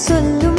损路